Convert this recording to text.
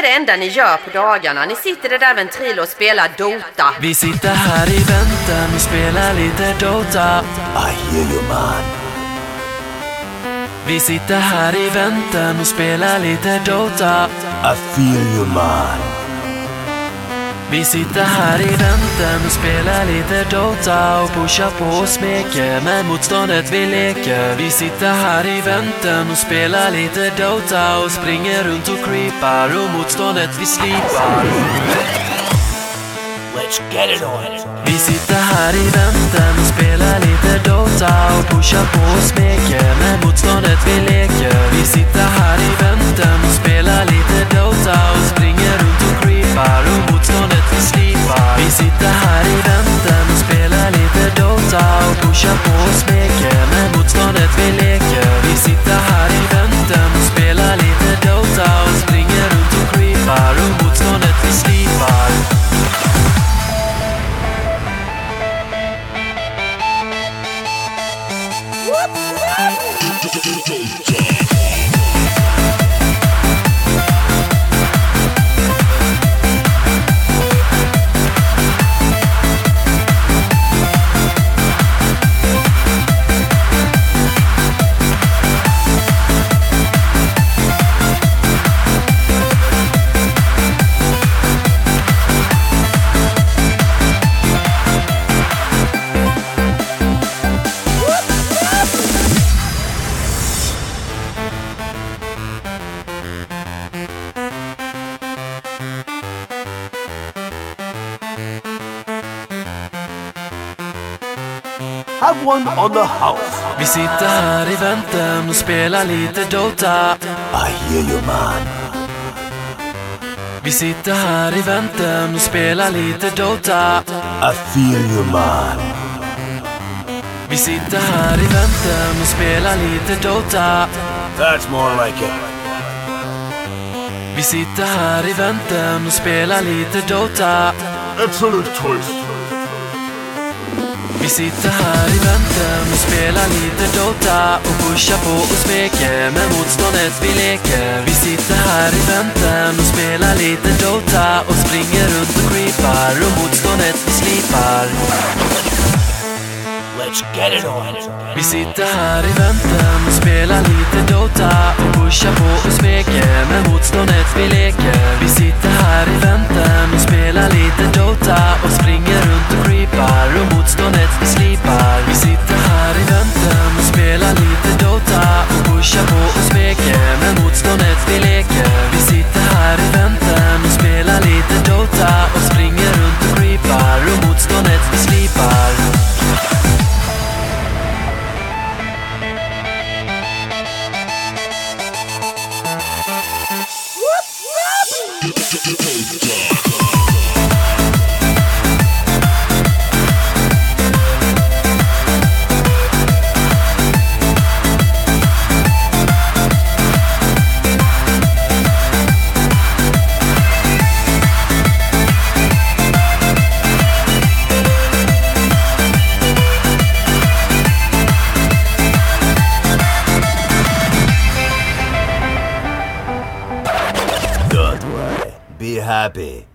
är det enda ni gör på dagarna? Ni sitter där där Ventrilo och spelar Dota. Vi sitter här i väntan och spelar lite Dota. I hear you man. Vi sitter här i väntan och spelar lite Dota. I feel you man. Vi sitter här i väntan spelar lite Dota och pushar på och smeker med motståndet vi leker. Vi sitter här i väntan och spelar lite Dota och springer runt och creepar och motståndet vi slipar. Let's get it on. Vi sitter här i väntan och spelar lite Dota och pushar på och smeker pushar på och smeker med motståndet vi leker. Vi sitter här i väntan och spelar lite Dota och springer runt och creepar och motståndet vi slipar. Have one on the house. Vi sitter här i väntan och spelar lite Dota. I hear you man. Vi sitter här i väntan och spelar lite Dota. I feel you man. Vi sitter här i väntan och spelar lite Dota. That's more like it. Vi sitter här i väntan och spelar lite Dota. Excellent choice. Sitter här i väntan och spelar lite Dota och pushar på och smeker med motståndet vi leker. Vi sitter här i väntan och spelar lite Dota och springer runt och creepar och motståndet vi slipar. Vi sitter här i väntan och spelar lite Dota och pushar på och smeker med motståndet Get, get, get, Be happy.